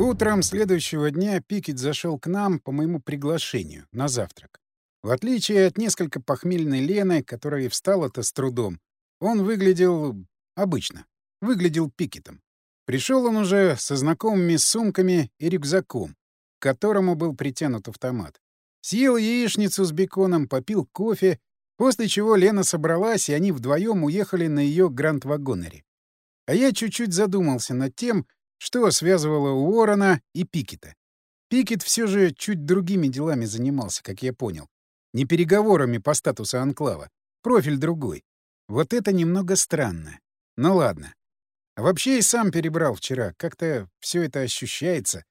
Утром следующего дня Пикет зашел к нам по моему приглашению на завтрак. В отличие от несколько похмельной Лены, которая встала-то с трудом, он выглядел обычно, выглядел Пикетом. Пришел он уже со знакомыми сумками и рюкзаком, к которому был притянут автомат. Съел яичницу с беконом, попил кофе, после чего Лена собралась, и они вдвоем уехали на ее гранд-вагонере. А я чуть-чуть задумался над тем, что связывало Уоррена и Пикета. Пикет все же чуть другими делами занимался, как я понял. Не переговорами по статусу анклава. Профиль другой. Вот это немного странно. Ну ладно. А вообще и сам перебрал вчера. Как-то все это ощущается.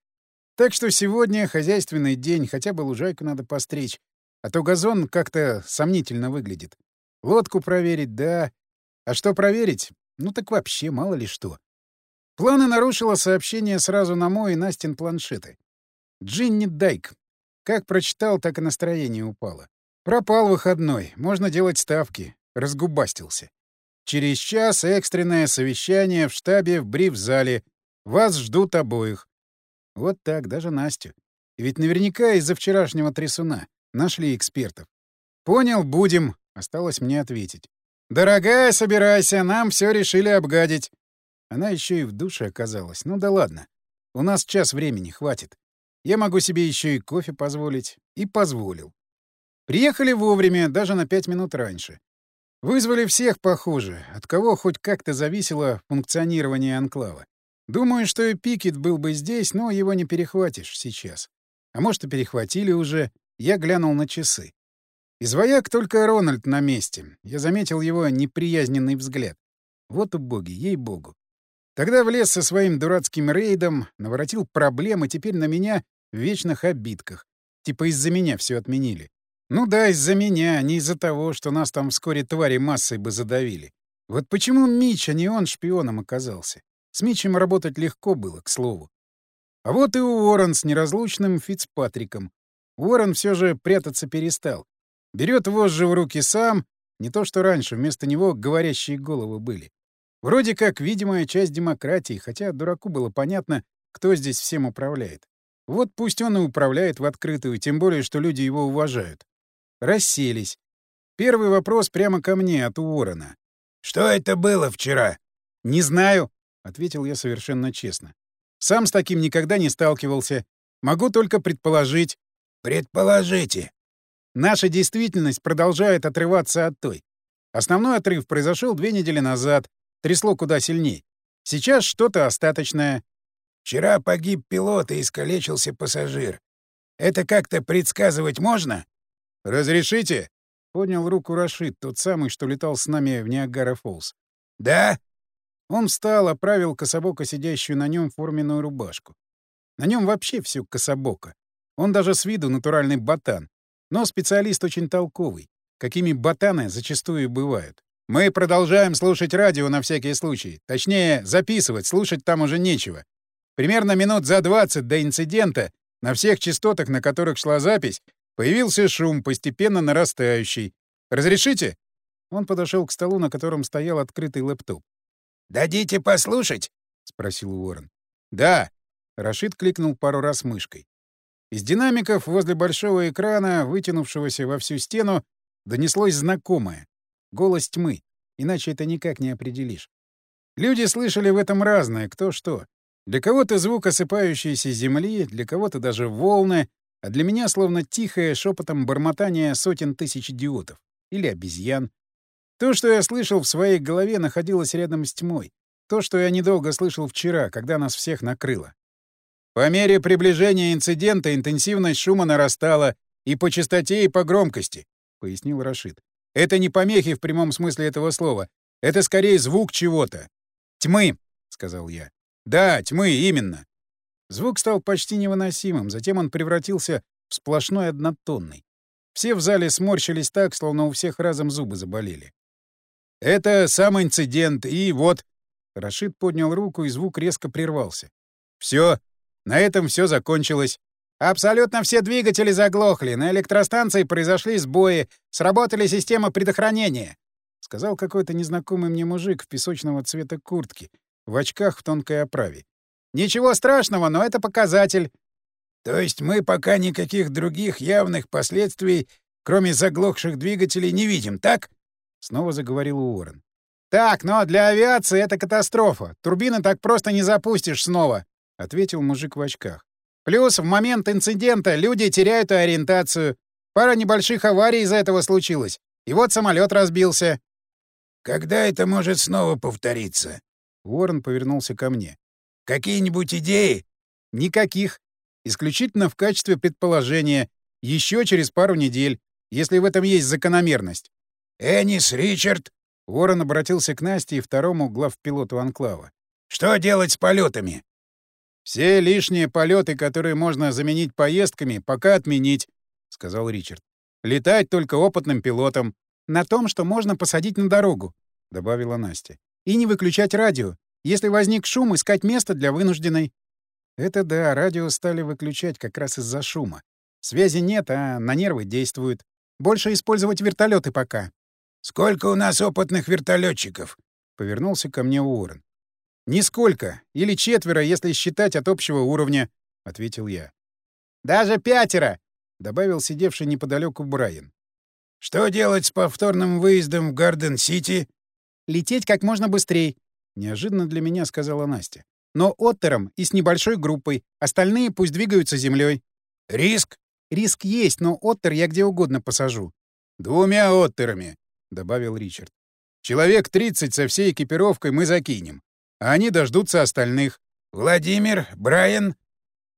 Так что сегодня хозяйственный день, хотя бы лужайку надо постричь. А то газон как-то сомнительно выглядит. Лодку проверить, да. А что проверить? Ну так вообще мало ли что. Планы нарушило сообщение сразу на мой и Настин планшеты. Джинни Дайк. Как прочитал, так и настроение упало. Пропал выходной, можно делать ставки. Разгубастился. Через час экстренное совещание в штабе в бриф-зале. Вас ждут обоих. Вот так, даже Настю. Ведь наверняка из-за вчерашнего трясуна. Нашли экспертов. Понял, будем. Осталось мне ответить. «Дорогая, собирайся, нам все решили обгадить. Она еще и в душе оказалась. Ну да ладно. У нас час времени, хватит. Я могу себе еще и кофе позволить. И позволил. Приехали вовремя, даже на пять минут раньше. Вызвали всех, похоже, от кого хоть как-то зависело функционирование анклава. Думаю, что и Пикет был бы здесь, но его не перехватишь сейчас. А может, и перехватили уже. Я глянул на часы. Из вояк только Рональд на месте. Я заметил его неприязненный взгляд. Вот убоги, ей-богу. Тогда влез со своим дурацким рейдом, наворотил проблем, и теперь на меня в вечных обидках. Типа из-за меня все отменили. Ну да, из-за меня, а не из-за того, что нас там вскоре твари массой бы задавили. Вот почему Мич, а не он, шпионом оказался? С Мичем работать легко было, к слову. А вот и Уоррен с неразлучным Фицпатриком. Уоррен все же прятаться перестал. Берет вожжи в руки сам, не то что раньше, вместо него говорящие головы были. Вроде как видимая часть демократии, хотя дураку было понятно, кто здесь всем управляет. Вот пусть он и управляет в открытую, тем более, что люди его уважают. Расселись. Первый вопрос прямо ко мне от Уоррена. «Что это было вчера?» «Не знаю», — ответил я совершенно честно. «Сам с таким никогда не сталкивался. Могу только предположить». «Предположите». Наша действительность продолжает отрываться от той. Основной отрыв произошел две недели назад, Трясло куда сильней. Сейчас что-то остаточное. Вчера погиб пилот и искалечился пассажир. Это как-то предсказывать можно? Разрешите? Поднял руку Рашид, тот самый, что летал с нами в Ниагара-Фоллс. Да? Он встал, оправил кособоко сидящую на нем форменную рубашку. На нем вообще все кособоко. Он даже с виду натуральный ботан. Но специалист очень толковый, какими ботаны зачастую бывают. Мы продолжаем слушать радио на всякий случай. Точнее, записывать, слушать там уже нечего. Примерно минут за 20 до инцидента на всех частотах, на которых шла запись, появился шум, постепенно нарастающий. «Разрешите?» Он подошел к столу, на котором стоял открытый лэптоп. «Дадите послушать?» — спросил Уоррен. «Да». Рашид кликнул пару раз мышкой. Из динамиков возле большого экрана, вытянувшегося во всю стену, донеслось знакомое. Голос тьмы. Иначе это никак не определишь. Люди слышали в этом разное, кто что. Для кого-то звук осыпающейся земли, для кого-то даже волны, а для меня словно тихое шепотом бормотание сотен тысяч идиотов. Или обезьян. То, что я слышал в своей голове, находилось рядом с тьмой. То, что я недолго слышал вчера, когда нас всех накрыло. По мере приближения инцидента интенсивность шума нарастала и по частоте, и по громкости, — пояснил Рашид. Это не помехи в прямом смысле этого слова. Это скорее звук чего-то. «Тьмы», — сказал я. «Да, тьмы, именно». Звук стал почти невыносимым, затем он превратился в сплошной однотонный. Все в зале сморщились так, словно у всех разом зубы заболели. «Это сам инцидент, и вот...» Рашид поднял руку, и звук резко прервался. «Все, на этом все закончилось. Абсолютно все двигатели заглохли, на электростанции произошли сбои, сработали системы предохранения, — сказал какой-то незнакомый мне мужик в песочного цвета куртки, в очках в тонкой оправе. Ничего страшного, но это показатель. То есть мы пока никаких других явных последствий, кроме заглохших двигателей, не видим, так? Снова заговорил Уоррен. Так, но для авиации это катастрофа. Турбины так просто не запустишь снова, ответил мужик в очках. Плюс в момент инцидента люди теряют ориентацию. Пара небольших аварий из-за этого случилось. И вот самолет разбился. Когда это может снова повториться? Уоррен повернулся ко мне. Какие-нибудь идеи? Никаких. Исключительно в качестве предположения. Еще через пару недель, если в этом есть закономерность. Энис, Ричард. Уоррен обратился к Насте и второму главпилоту Анклава. Что делать с полетами? Все лишние полеты, которые можно заменить поездками, пока отменить, сказал Ричард. Летать только опытным пилотом. На том, что можно посадить на дорогу, добавила Настя. И не выключать радио. Если возник шум, искать место для вынужденной. Это да, радио стали выключать как раз из-за шума. Связи нет, а на нервы действуют. Больше использовать вертолеты пока. Сколько у нас опытных вертолетчиков? Повернулся ко мне Уоррен. Нисколько. Или четверо, если считать от общего уровня, ответил я. Даже пятеро, добавил сидевший неподалеку Брайан. Что делать с повторным выездом в Гарден-Сити? Лететь как можно быстрее, неожиданно для меня сказала Настя. Но оттером и с небольшой группой, остальные пусть двигаются землей. Риск? Риск есть, но оттер я где угодно посажу. Двумя оттерами, добавил Ричард. Человек 30 со всей экипировкой мы закинем, а они дождутся остальных. Владимир, Брайан,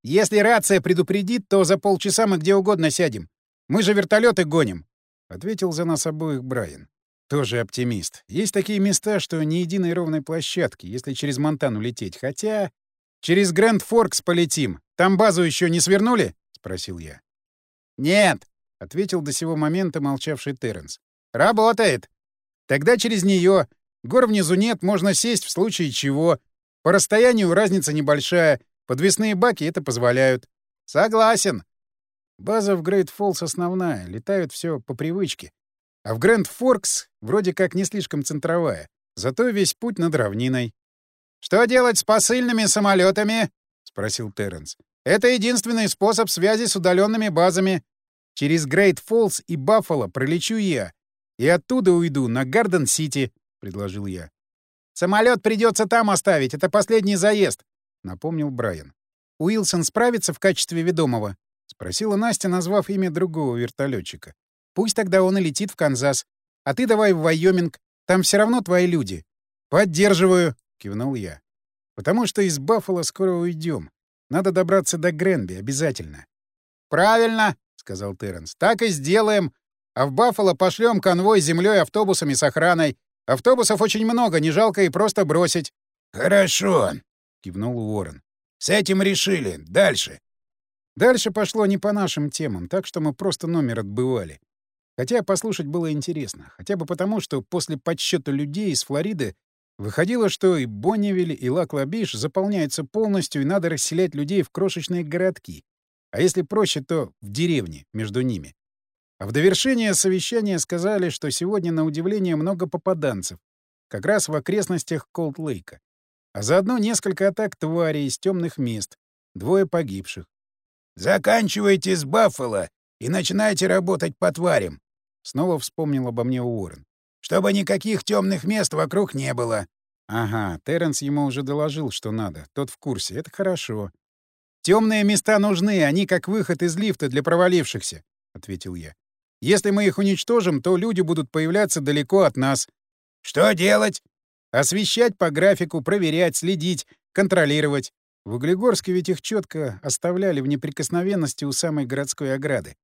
если рация предупредит, то за полчаса мы где угодно сядем. Мы же вертолеты гоним, ответил за нас обоих Брайан. Тоже оптимист. Есть такие места, что ни единой ровной площадки, если через Монтану лететь. Хотя... Через Грэнд Форкс полетим. Там базу еще не свернули? — спросил я. «Нет», — ответил до сего момента молчавший Терренс. «Работает. Тогда через нее. Гор внизу нет, можно сесть в случае чего. По расстоянию разница небольшая. Подвесные баки это позволяют. Согласен. База в Грейт Фоллс основная, летают все по привычке. А в Грэнд Форкс вроде как не слишком центровая, зато весь путь над равниной. «Что делать с посыльными самолетами? спросил Терренс. «Это единственный способ связи с удаленными базами. Через Грейт Фоллс и Баффало пролечу я, и оттуда уйду на Гарден-Сити», — предложил я. Самолет придется там оставить, это последний заезд», — напомнил Брайан. «Уилсон справится в качестве ведомого?» — спросила Настя, назвав имя другого вертолетчика. «Пусть тогда он и летит в Канзас. А ты давай в Вайоминг, там все равно твои люди». «Поддерживаю», — кивнул я. «Потому что из Баффала скоро уйдем. Надо добраться до Гренби обязательно». «Правильно», — сказал Терренс. «Так и сделаем. А в Баффало пошлем конвой землей автобусами с охраной. Автобусов очень много, не жалко и просто бросить». «Хорошо», — кивнул Уоррен. «С этим решили. Дальше». Дальше пошло не по нашим темам, так что мы просто номер отбывали. Хотя послушать было интересно. Хотя бы потому, что после подсчета людей из Флориды выходило, что и Бонневиль, и Лак-Лабиш заполняются полностью, и надо расселять людей в крошечные городки. А если проще, то в деревне между ними. А в довершение совещания сказали, что сегодня, на удивление, много попаданцев, как раз в окрестностях Колд-Лейка. А заодно несколько атак тварей из темных мест, двое погибших. «Заканчивайте с Баффало и начинайте работать по тварям», — снова вспомнил обо мне Уоррен. «Чтобы никаких темных мест вокруг не было». Ага, Терренс ему уже доложил, что надо. Тот в курсе. Это хорошо. Темные места нужны, они как выход из лифта для провалившихся, — ответил я. Если мы их уничтожим, то люди будут появляться далеко от нас. Что делать? Освещать по графику, проверять, следить, контролировать. В Углегорске ведь их четко оставляли в неприкосновенности у самой городской ограды.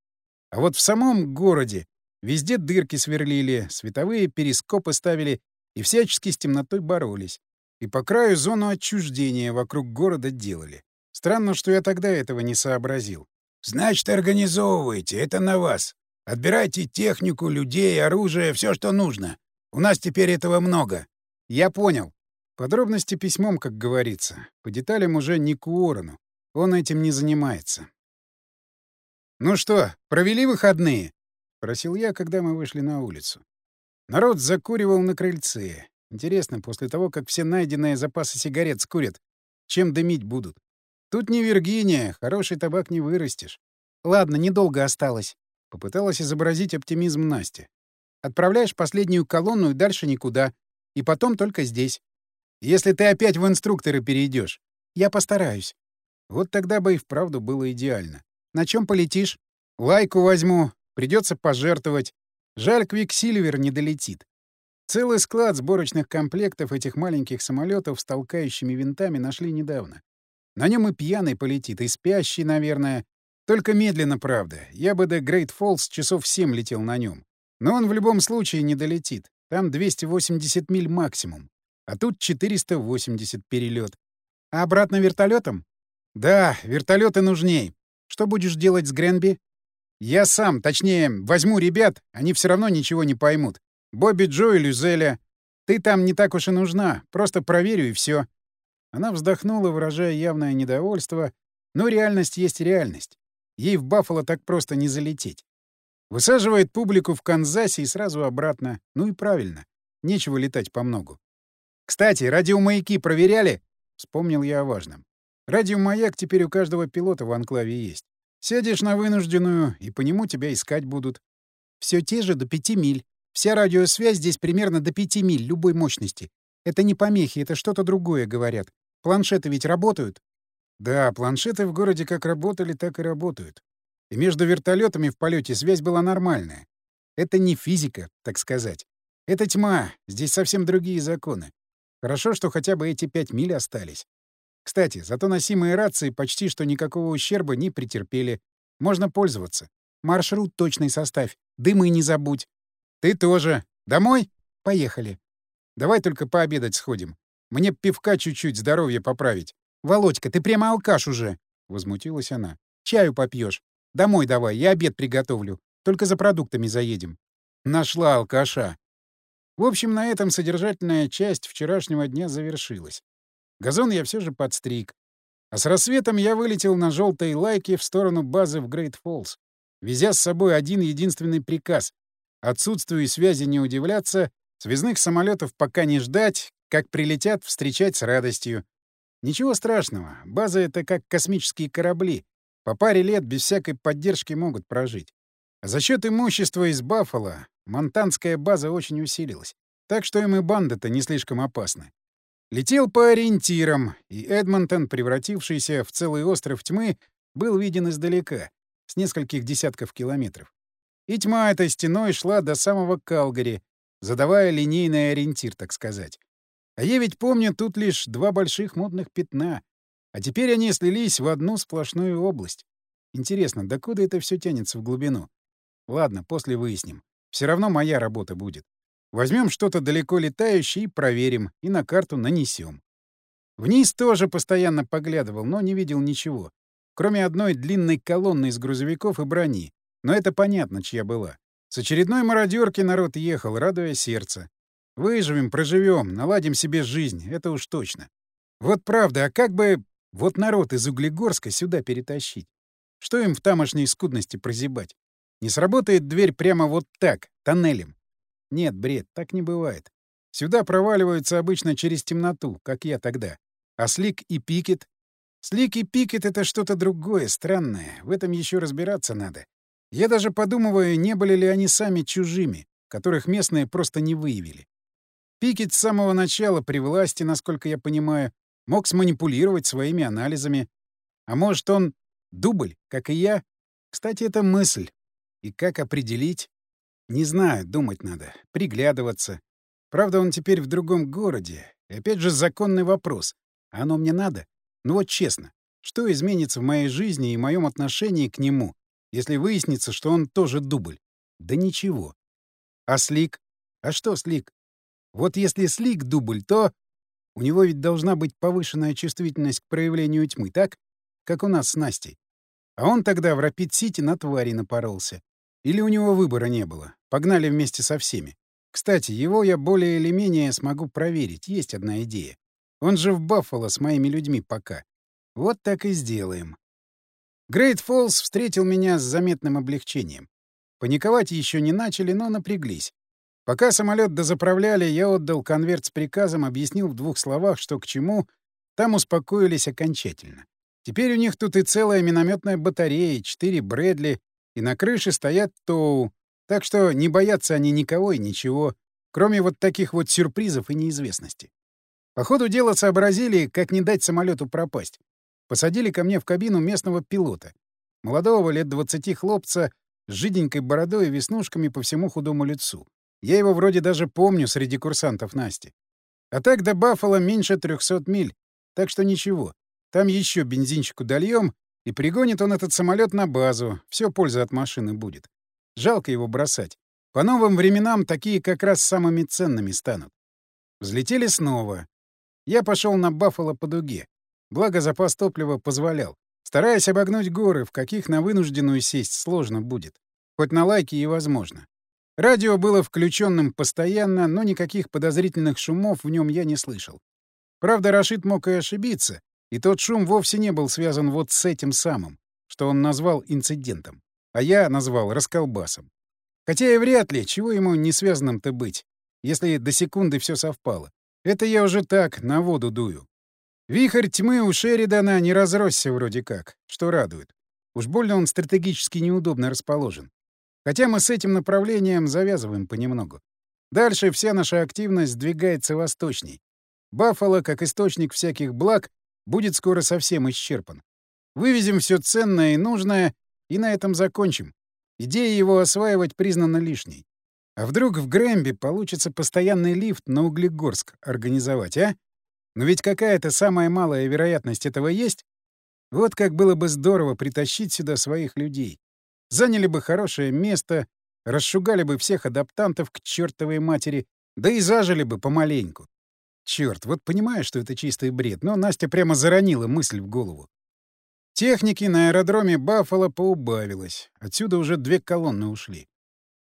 А вот в самом городе везде дырки сверлили, световые перископы ставили и всячески с темнотой боролись. И по краю зону отчуждения вокруг города делали. Странно, что я тогда этого не сообразил. «Значит, организовывайте, это на вас. Отбирайте технику, людей, оружие, все, что нужно. У нас теперь этого много. Я понял. Подробности письмом, как говорится. По деталям уже не к Уоррену. Он этим не занимается. «Ну что, провели выходные?» — просил я, когда мы вышли на улицу. Народ закуривал на крыльце. Интересно, после того, как все найденные запасы сигарет скурят, чем дымить будут. Тут не Виргиния, хороший табак не вырастешь. Ладно, недолго осталось. Попыталась изобразить оптимизм Настя. Отправляешь последнюю колонну и дальше никуда. И потом только здесь. Если ты опять в инструкторы перейдешь, я постараюсь. Вот тогда бы и вправду было идеально. На чем полетишь? Лайку возьму. Придется пожертвовать. Жаль, Квиксильвер не долетит. Целый склад сборочных комплектов этих маленьких самолетов с толкающими винтами нашли недавно. На нем и пьяный полетит, и спящий, наверное. Только медленно, правда. Я бы до Грейт Фоллс часов семь летел на нем. Но он в любом случае не долетит. Там 280 миль максимум. А тут 480 перелет. А обратно вертолетом? Да, вертолеты нужней. Что будешь делать с Гренби? Я сам, точнее, возьму ребят, они все равно ничего не поймут. Бобби Джо и Люзеля. Ты там не так уж и нужна, просто проверю и все. Она вздохнула, выражая явное недовольство, но реальность есть реальность. Ей в Баффало так просто не залететь. Высаживает публику в Канзасе и сразу обратно. Ну и правильно. Нечего летать по многу. «Кстати, радиомаяки проверяли?» Вспомнил я о важном. Радиомаяк теперь у каждого пилота в анклаве есть. Сядешь на вынужденную, и по нему тебя искать будут. Все те же до пяти миль. Вся радиосвязь здесь примерно до пяти миль любой мощности. Это не помехи, это что-то другое, говорят. Планшеты ведь работают? Да, планшеты в городе как работали, так и работают. И между вертолетами в полете связь была нормальная. Это не физика, так сказать. Это тьма, здесь совсем другие законы. Хорошо, что хотя бы эти пять миль остались. Кстати, зато носимые рации почти что никакого ущерба не претерпели. Можно пользоваться. Маршрут точный составь. Дымы не забудь. Ты тоже. Домой? Поехали. Давай только пообедать сходим. Мне пивка чуть-чуть, здоровье поправить. Володька, ты прямо алкаш уже. Возмутилась она. Чаю попьешь. Домой давай, я обед приготовлю. Только за продуктами заедем. Нашла алкаша. В общем, на этом содержательная часть вчерашнего дня завершилась. Газон я все же подстриг. А с рассветом я вылетел на желтой лайке в сторону базы в Грейт Фоллс, везя с собой один единственный приказ — отсутствию связи не удивляться, связных самолетов пока не ждать, как прилетят, встречать с радостью. Ничего страшного, база — это как космические корабли. По паре лет без всякой поддержки могут прожить. А за счет имущества из Баффала монтанская база очень усилилась. Так что им и банда-то не слишком опасны. Летел по ориентирам, и Эдмонтон, превратившийся в целый остров тьмы, был виден издалека, с нескольких десятков километров. И тьма этой стеной шла до самого Калгари, задавая линейный ориентир, так сказать. А я ведь помню тут лишь два больших модных пятна, а теперь они слились в одну сплошную область. Интересно, докуда это все тянется в глубину? Ладно, после выясним. Все равно моя работа будет. Возьмем что-то далеко летающее и проверим, и на карту нанесем. Вниз тоже постоянно поглядывал, но не видел ничего, кроме одной длинной колонны из грузовиков и брони. Но это понятно, чья была. С очередной мародерки народ ехал, радуя сердце. Выживем, проживем, наладим себе жизнь, это уж точно. Вот правда, а как бы вот народ из Углегорска сюда перетащить? Что им в тамошней скудности прозябать? Не сработает дверь прямо вот так, тоннелем. Нет, бред, так не бывает. Сюда проваливаются обычно через темноту, как я тогда. А Слик и Пикет? Слик и Пикет — это что-то другое, странное. В этом еще разбираться надо. Я даже подумываю, не были ли они сами чужими, которых местные просто не выявили. Пикет с самого начала при власти, насколько я понимаю, мог сманипулировать своими анализами. А может, он дубль, как и я? Кстати, это мысль. И как определить? Не знаю, думать надо, приглядываться. Правда, он теперь в другом городе. И опять же законный вопрос. А оно мне надо? Ну вот честно, что изменится в моей жизни и моем отношении к нему, если выяснится, что он тоже дубль? Да ничего. А Слик? А что Слик? Вот если Слик дубль, то... У него ведь должна быть повышенная чувствительность к проявлению тьмы, так? Как у нас с Настей. А он тогда в Рапид-Сити на твари напоролся. Или у него выбора не было. Погнали вместе со всеми. Кстати, его я более или менее смогу проверить. Есть одна идея. Он же в Баффало с моими людьми пока. Вот так и сделаем. Грейт Фоллс встретил меня с заметным облегчением. Паниковать еще не начали, но напряглись. Пока самолет дозаправляли, я отдал конверт с приказом, объяснил в двух словах, что к чему, там успокоились окончательно. Теперь у них тут и целая минометная батарея, четыре Брэдли, и на крыше стоят Тоу, так что не боятся они никого и ничего, кроме вот таких вот сюрпризов и неизвестности. По ходу дела сообразили, как не дать самолету пропасть. Посадили ко мне в кабину местного пилота. Молодого, лет двадцати хлопца, с жиденькой бородой и веснушками по всему худому лицу. Я его вроде даже помню среди курсантов Насти. А так до Баффала меньше 300 миль, так что ничего. Там еще бензинчику дольем, и пригонит он этот самолет на базу, все польза от машины будет. Жалко его бросать. По новым временам такие как раз самыми ценными станут. Взлетели снова. Я пошел на Баффало по дуге. Благо запас топлива позволял. Стараясь обогнуть горы, в каких на вынужденную сесть сложно будет. Хоть на лайке и возможно. Радио было включенным постоянно, но никаких подозрительных шумов в нем я не слышал. Правда, Рашид мог и ошибиться, и тот шум вовсе не был связан вот с этим самым, что он назвал инцидентом, а я назвал расколбасом. Хотя и вряд ли, чего ему не связанным-то быть, если до секунды все совпало. Это я уже так, на воду дую. Вихрь тьмы у Шеридана не разросся вроде как, что радует. Уж больно он стратегически неудобно расположен. Хотя мы с этим направлением завязываем понемногу. Дальше вся наша активность сдвигается восточней. Баффало, как источник всяких благ, будет скоро совсем исчерпан. Вывезем все ценное и нужное, и на этом закончим. Идея его осваивать признана лишней. А вдруг в Грэмби получится постоянный лифт на Углегорск организовать, а? Но ведь какая-то самая малая вероятность этого есть. Вот как было бы здорово притащить сюда своих людей. Заняли бы хорошее место, расшугали бы всех адаптантов к чертовой матери, да и зажили бы помаленьку. Черт, вот понимаю, что это чистый бред, но Настя прямо заронила мысль в голову. Техники на аэродроме Баффало поубавилось. Отсюда уже две колонны ушли.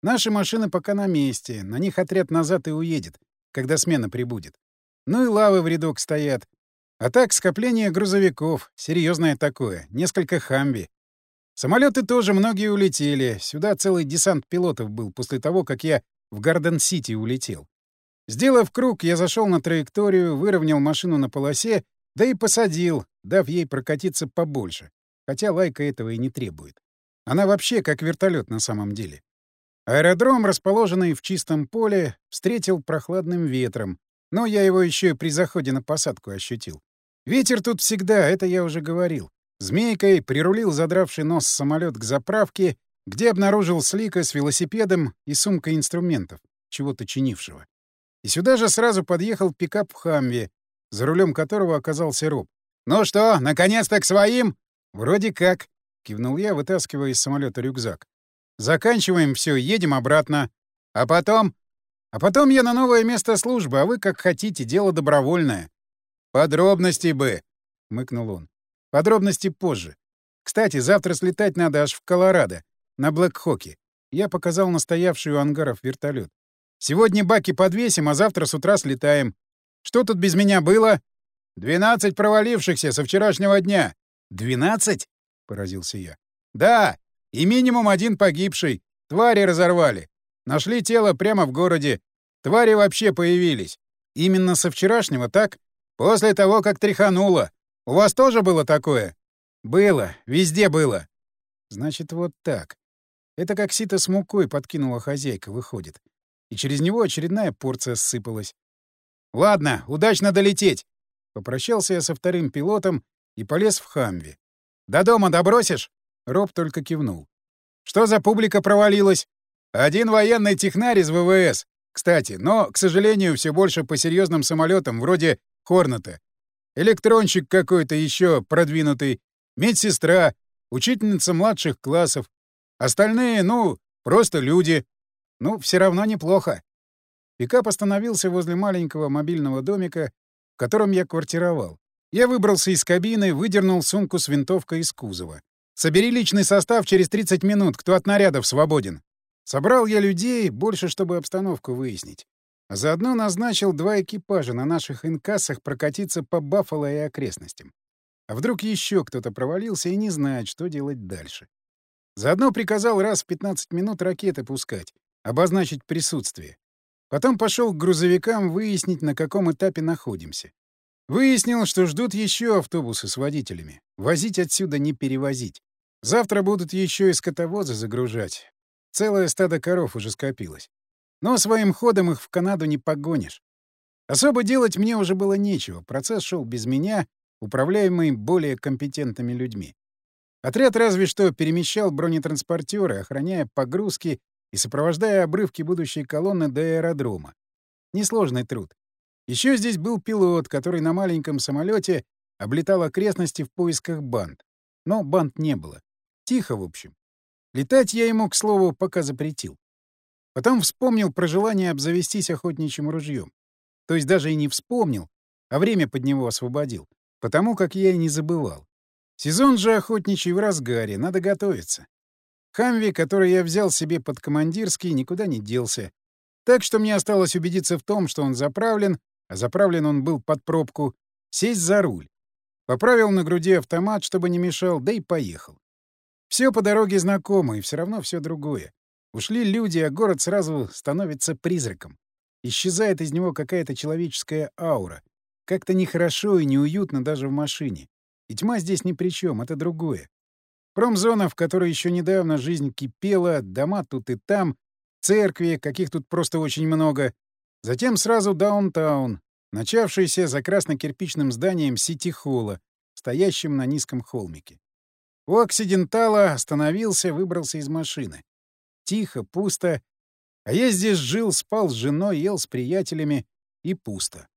Наши машины пока на месте, на них отряд назад и уедет, когда смена прибудет. Ну и лавы в рядок стоят. А так, скопление грузовиков. Серьезное такое. Несколько хамби. Самолеты тоже многие улетели. Сюда целый десант пилотов был после того, как я в Гарден-Сити улетел. Сделав круг, я зашел на траекторию, выровнял машину на полосе, да и посадил, дав ей прокатиться побольше. Хотя Лайка этого и не требует. Она вообще как вертолет на самом деле. Аэродром, расположенный в чистом поле, встретил прохладным ветром, но я его еще и при заходе на посадку ощутил. Ветер тут всегда, это я уже говорил. Змейкой прирулил задравший нос самолет к заправке, где обнаружил Слика с велосипедом и сумкой инструментов, чего-то чинившего. И сюда же сразу подъехал пикап в Хамве, за рулем которого оказался Роб. «Ну что, наконец-то к своим?» «Вроде как», — кивнул я, вытаскивая из самолета рюкзак. «Заканчиваем все, едем обратно. А потом...» А потом я на новое место службы, а вы как хотите, дело добровольное. Подробности бы, мыкнул он. Подробности позже. Кстати, завтра слетать надо аж в Колорадо, на Блэкхоке. Я показал настоявший у ангаров вертолет. Сегодня баки подвесим, а завтра с утра слетаем. Что тут без меня было? Двенадцать провалившихся со вчерашнего дня. Двенадцать? поразился я. Да, и минимум один погибший. Твари разорвали. Нашли тело прямо в городе. Твари вообще появились. Именно со вчерашнего, так? После того, как тряхануло. У вас тоже было такое? Было. Везде было. Значит, вот так. Это как сито с мукой подкинула хозяйка, выходит. И через него очередная порция ссыпалась. «Ладно, удачно долететь!» Попрощался я со вторым пилотом и полез в Хамви. «До дома добросишь?» Роб только кивнул. «Что за публика провалилась?» Один военный технарь из ВВС, кстати, но, к сожалению, все больше по серьезным самолетам, вроде Хорната. Электронщик какой-то еще продвинутый, медсестра, учительница младших классов. Остальные, ну, просто люди. Ну, все равно неплохо. Пикап остановился возле маленького мобильного домика, в котором я квартировал. Я выбрался из кабины, выдернул сумку с винтовкой из кузова. «Собери личный состав через 30 минут, кто от нарядов свободен», Собрал я людей больше, чтобы обстановку выяснить. А заодно назначил два экипажа на наших инкассах прокатиться по Баффало и окрестностям. А вдруг еще кто-то провалился и не знает, что делать дальше. Заодно приказал раз в 15 минут ракеты пускать, обозначить присутствие. Потом пошел к грузовикам выяснить, на каком этапе находимся. Выяснил, что ждут еще автобусы с водителями. Возить отсюда не перевозить. Завтра будут еще и скотовозы загружать. Целое стадо коров уже скопилось. Но своим ходом их в Канаду не погонишь. Особо делать мне уже было нечего. Процесс шел без меня, управляемый более компетентными людьми. Отряд разве что перемещал бронетранспортеры, охраняя погрузки и сопровождая обрывки будущей колонны до аэродрома. Несложный труд. Еще здесь был пилот, который на маленьком самолете облетал окрестности в поисках банд. Но банд не было. Тихо, в общем. Летать я ему, к слову, пока запретил. Потом вспомнил про желание обзавестись охотничьим ружьем. То есть даже и не вспомнил, а время под него освободил, потому как я и не забывал. Сезон же охотничий в разгаре, надо готовиться. Хамви, который я взял себе под командирский, никуда не делся. Так что мне осталось убедиться в том, что он заправлен, а заправлен он был под пробку, сесть за руль. Поправил на груди автомат, чтобы не мешал, да и поехал. Все по дороге знакомо, и все равно все другое. Ушли люди, а город сразу становится призраком. Исчезает из него какая-то человеческая аура. Как-то нехорошо и неуютно даже в машине. И тьма здесь ни при чем, это другое. Промзона, в которой еще недавно жизнь кипела, дома тут и там, церкви, каких тут просто очень много. Затем сразу даунтаун, начавшийся за красно-кирпичным зданием Сити-холла, стоящим на низком холмике. У Оксидентала остановился, выбрался из машины. Тихо, пусто. А я здесь жил, спал с женой, ел с приятелями. И пусто.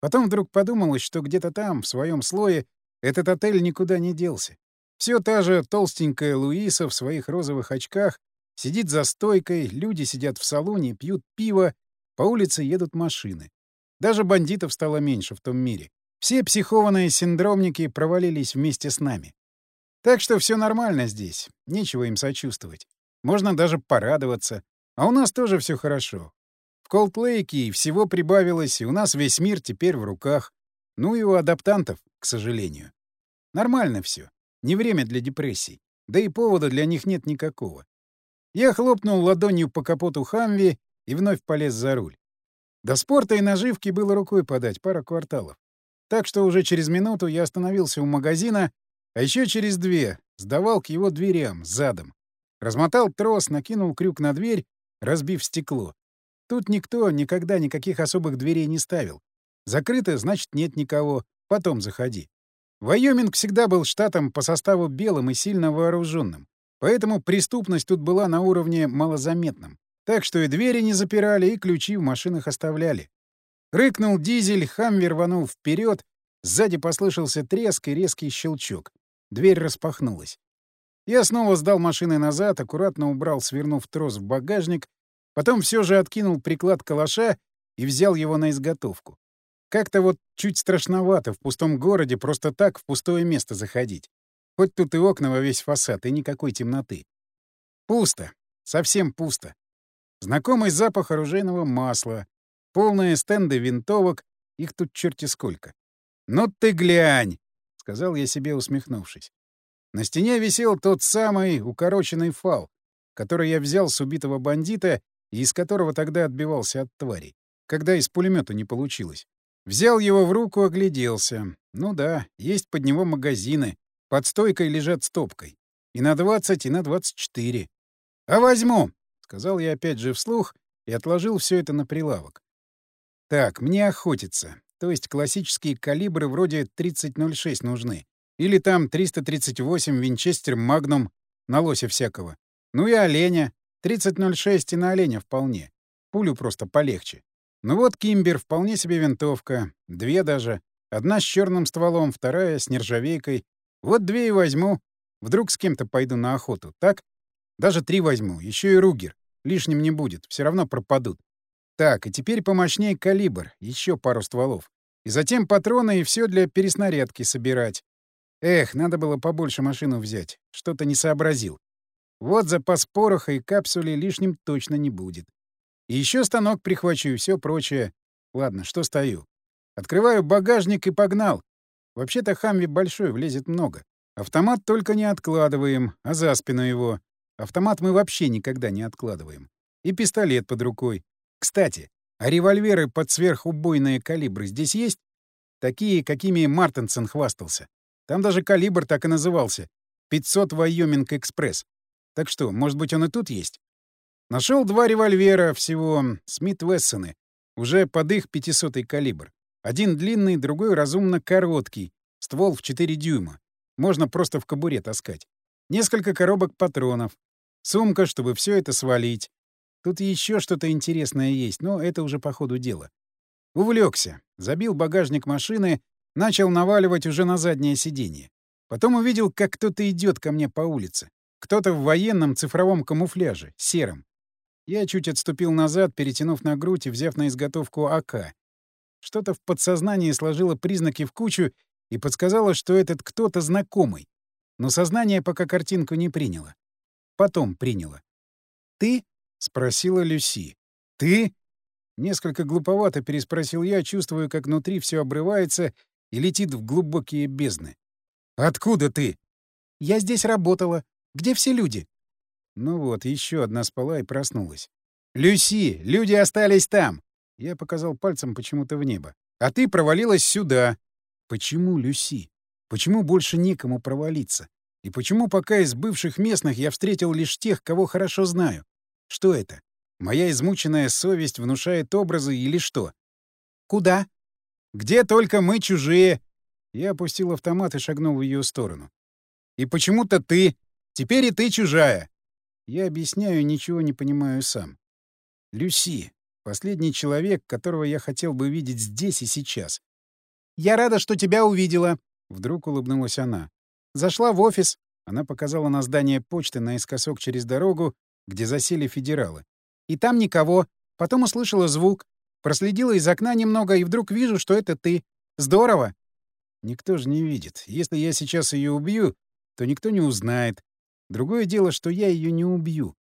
Потом вдруг подумалось, что где-то там, в своем слое, этот отель никуда не делся. Все та же толстенькая Луиса в своих розовых очках сидит за стойкой, люди сидят в салоне, пьют пиво, по улице едут машины. Даже бандитов стало меньше в том мире. Все психованные синдромники провалились вместе с нами. Так что все нормально здесь, нечего им сочувствовать. Можно даже порадоваться. А у нас тоже все хорошо. В Колд-Лейке всего прибавилось, и у нас весь мир теперь в руках. Ну и у адаптантов, к сожалению. Нормально все. Не время для депрессий. Да и повода для них нет никакого. Я хлопнул ладонью по капоту Хамви и вновь полез за руль. До спорта и наживки было рукой подать, пара кварталов. Так что уже через минуту я остановился у магазина, а еще через две сдавал к его дверям, задом. Размотал трос, накинул крюк на дверь, разбив стекло. Тут никто никогда никаких особых дверей не ставил. Закрыто, значит, нет никого. Потом заходи. Вайоминг всегда был штатом по составу белым и сильно вооруженным. Поэтому преступность тут была на уровне малозаметном. Так что и двери не запирали, и ключи в машинах оставляли. Рыкнул дизель, Хаммер рванул вперед, сзади послышался треск и резкий щелчок. Дверь распахнулась. Я снова сдал машины назад, аккуратно убрал, свернув трос в багажник, потом все же откинул приклад калаша и взял его на изготовку. Как-то вот чуть страшновато в пустом городе просто так в пустое место заходить. Хоть тут и окна во весь фасад, и никакой темноты. Пусто. Совсем пусто. Знакомый запах оружейного масла. Полные стенды винтовок. Их тут черти сколько. «Ну ты глянь!» — сказал я себе, усмехнувшись. На стене висел тот самый укороченный фал, который я взял с убитого бандита и из которого тогда отбивался от тварей, когда из пулемета не получилось. Взял его в руку, огляделся. Ну да, есть под него магазины. Под стойкой лежат стопкой. И на 20, и на 24. «А возьму!» — сказал я опять же вслух и отложил все это на прилавок. «Так, мне охотиться. То есть классические калибры вроде 30.06 нужны. Или там 338 Винчестер Магнум на лосе всякого. Ну и оленя. 30.06 и на оленя вполне. Пулю просто полегче. Ну вот Кимбер, вполне себе винтовка. Две даже. Одна с черным стволом, вторая с нержавейкой. Вот две и возьму. Вдруг с кем-то пойду на охоту, так? Даже три возьму. Еще и Ругер. Лишним не будет. Все равно пропадут. Так, и теперь помощнее калибр. Еще пару стволов. И затем патроны и все для переснарядки собирать. Эх, надо было побольше машину взять. Что-то не сообразил. Вот запас пороха и капсули лишним точно не будет. И еще станок прихвачу и все прочее. Ладно, что стою? Открываю багажник и погнал. Вообще-то Хамви большой, влезет много. Автомат только не откладываем, а за спину его. Автомат мы вообще никогда не откладываем. И пистолет под рукой. Кстати, а револьверы под сверхубойные калибры здесь есть? Такие, какими Мартенсон хвастался. Там даже калибр так и назывался. 500 Вайоминг Экспресс. Так что, может быть, он и тут есть? Нашел два револьвера всего Смит Вессоны, уже под их 500 калибр. Один длинный, другой разумно короткий, ствол в 4 дюйма. Можно просто в кобуре таскать. Несколько коробок патронов. Сумка, чтобы все это свалить. Тут еще что-то интересное есть, но это уже по ходу дела. Увлекся, забил багажник машины, начал наваливать уже на заднее сиденье. Потом увидел, как кто-то идет ко мне по улице. Кто-то в военном цифровом камуфляже, сером. Я чуть отступил назад, перетянув на грудь и взяв на изготовку АК. Что-то в подсознании сложило признаки в кучу и подсказало, что этот кто-то знакомый. Но сознание пока картинку не приняло. Потом приняло. «Ты?» — спросила Люси. «Ты?» Несколько глуповато переспросил я, чувствуя, как внутри все обрывается и летит в глубокие бездны. «Откуда ты?» «Я здесь работала. Где все люди?» Ну вот, еще одна спала и проснулась. «Люси, люди остались там!» Я показал пальцем почему-то в небо. «А ты провалилась сюда!» «Почему, Люси? Почему больше некому провалиться? И почему пока из бывших местных я встретил лишь тех, кого хорошо знаю? Что это? Моя измученная совесть внушает образы или что? Куда? Где только мы чужие. Я опустил автомат и шагнул в ее сторону. И почему-то ты. Теперь и ты чужая. Я объясняю, ничего не понимаю сам. Люси. Последний человек, которого я хотел бы видеть здесь и сейчас. «Я рада, что тебя увидела», — вдруг улыбнулась она. «Зашла в офис». Она показала на здание почты наискосок через дорогу, где засели федералы. И там никого. Потом услышала звук. Проследила из окна немного, и вдруг вижу, что это ты. Здорово. Никто же не видит. Если я сейчас ее убью, то никто не узнает. Другое дело, что я ее не убью.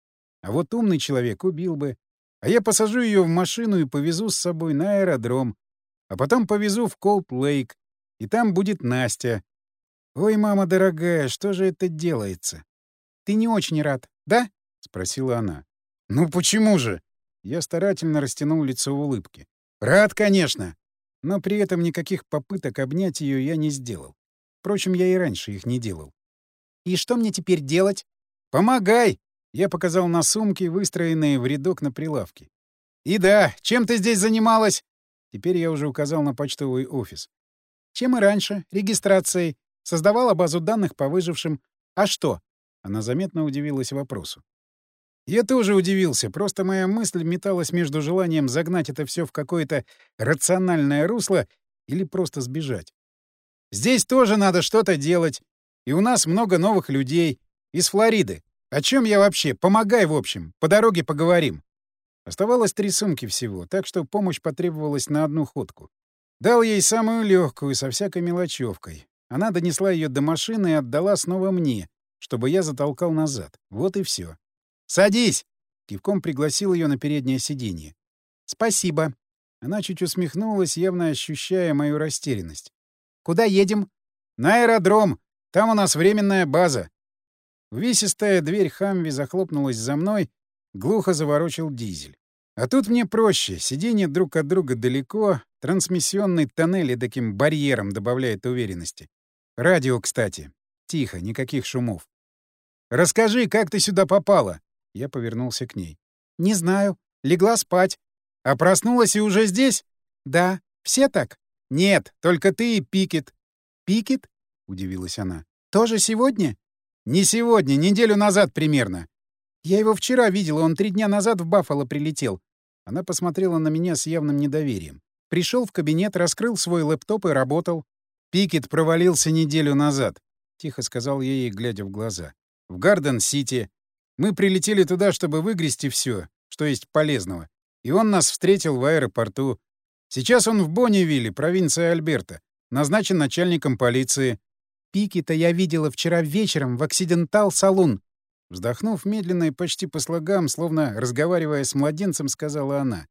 А вот умный человек убил бы. А я посажу ее в машину и повезу с собой на аэродром. А потом повезу в Колд-Лейк. И там будет Настя. Ой, мама дорогая, что же это делается? Ты не очень рад, да? — спросила она. «Ну почему же?» Я старательно растянул лицо в улыбке. «Рад, конечно!» Но при этом никаких попыток обнять ее я не сделал. Впрочем, я и раньше их не делал. «И что мне теперь делать?» «Помогай!» Я показал на сумки, выстроенные в рядок на прилавке. «И да, чем ты здесь занималась?» Теперь я уже указал на почтовый офис. «Чем и раньше. Регистрацией. Создавала базу данных по выжившим. А что?» Она заметно удивилась вопросу. Я тоже удивился, просто моя мысль металась между желанием загнать это все в какое-то рациональное русло или просто сбежать. Здесь тоже надо что-то делать. И у нас много новых людей. Из Флориды. О чем я вообще? Помогай, в общем. По дороге поговорим. Оставалось три сумки всего, так что помощь потребовалась на одну ходку. Дал ей самую легкую, со всякой мелочевкой. Она донесла ее до машины и отдала снова мне, чтобы я затолкал назад. Вот и все. «Садись!» — кивком пригласил ее на переднее сиденье. «Спасибо». Она чуть усмехнулась, явно ощущая мою растерянность. «Куда едем?» «На аэродром. Там у нас временная база». Увесистая дверь Хамви захлопнулась за мной, глухо заворочил дизель. А тут мне проще. Сиденье друг от друга далеко, трансмиссионный тоннель и таким барьером добавляет уверенности. Радио, кстати. Тихо, никаких шумов. «Расскажи, как ты сюда попала?» Я повернулся к ней. «Не знаю. Легла спать. А проснулась и уже здесь?» «Да. Все так?» «Нет, только ты и Пикет». «Пикет?» — удивилась она. «Тоже сегодня?» «Не сегодня, неделю назад примерно». «Я его вчера видела, он три дня назад в Баффало прилетел». Она посмотрела на меня с явным недоверием. Пришел в кабинет, раскрыл свой лэптоп и работал. «Пикет провалился неделю назад», — тихо сказал я ей, глядя в глаза. «В Гарден-Сити. Мы прилетели туда, чтобы выгрести все, что есть полезного. И он нас встретил в аэропорту. Сейчас он в Бонневилле, провинция Альберта. Назначен начальником полиции. Пики-то я видела вчера вечером в Оксидентал-салун. Вздохнув медленно и почти по слогам, словно разговаривая с младенцем, сказала она.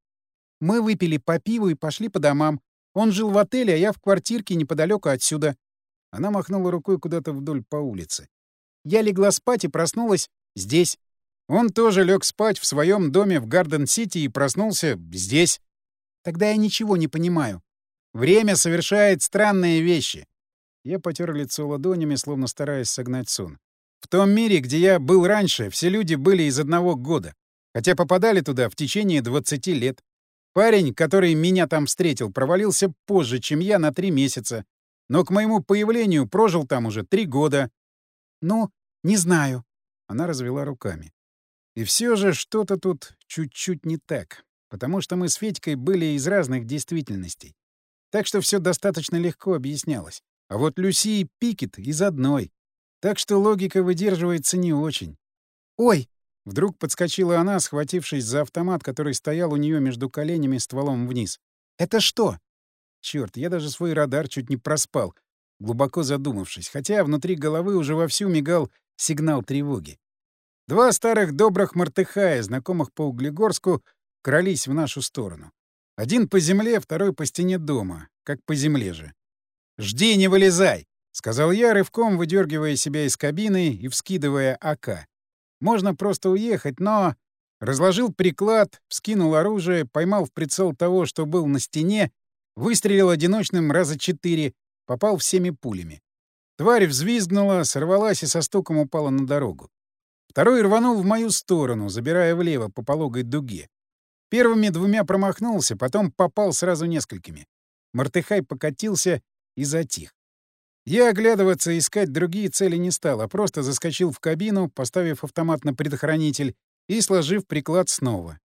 Мы выпили по пиву и пошли по домам. Он жил в отеле, а я в квартирке неподалеку отсюда. Она махнула рукой куда-то вдоль по улице. Я легла спать и проснулась Здесь. Он тоже лег спать в своем доме в Гарден-Сити и проснулся здесь. Тогда я ничего не понимаю. Время совершает странные вещи. Я потер лицо ладонями, словно стараясь согнать сон. В том мире, где я был раньше, все люди были из одного года, хотя попадали туда в течение 20 лет. Парень, который меня там встретил, провалился позже, чем я, на три месяца. Но к моему появлению прожил там уже три года. «Ну, не знаю». Она развела руками. И все же что-то тут чуть-чуть не так, потому что мы с Федькой были из разных действительностей. Так что все достаточно легко объяснялось. А вот Люси и Пикет из одной. Так что логика выдерживается не очень. «Ой!» — вдруг подскочила она, схватившись за автомат, который стоял у нее между коленями стволом вниз. «Это что?» Черт, я даже свой радар чуть не проспал, глубоко задумавшись, хотя внутри головы уже вовсю мигал сигнал тревоги. Два старых добрых мартыхая, знакомых по Углегорску, крались в нашу сторону. Один по земле, второй по стене дома, как по земле же. «Жди, не вылезай!» — сказал я, рывком выдергивая себя из кабины и вскидывая АК. «Можно просто уехать, но...» Разложил приклад, вскинул оружие, поймал в прицел того, что был на стене, выстрелил одиночным раза четыре, попал всеми пулями. Тварь взвизгнула, сорвалась и со стуком упала на дорогу. Второй рванул в мою сторону, забирая влево по пологой дуге. Первыми двумя промахнулся, потом попал сразу несколькими. Мартыхай покатился и затих. Я оглядываться и искать другие цели не стал, а просто заскочил в кабину, поставив автомат на предохранитель и сложив приклад снова.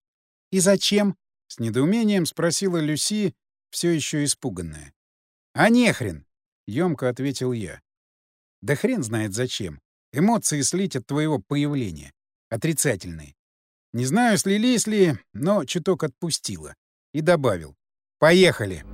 «И зачем?» — с недоумением спросила Люси, все еще испуганная. «А нехрен!» — емко ответил я. «Да хрен знает зачем. Эмоции слить от твоего появления. Отрицательные. Не знаю, слились ли, но чуток отпустила. И добавил. «Поехали!»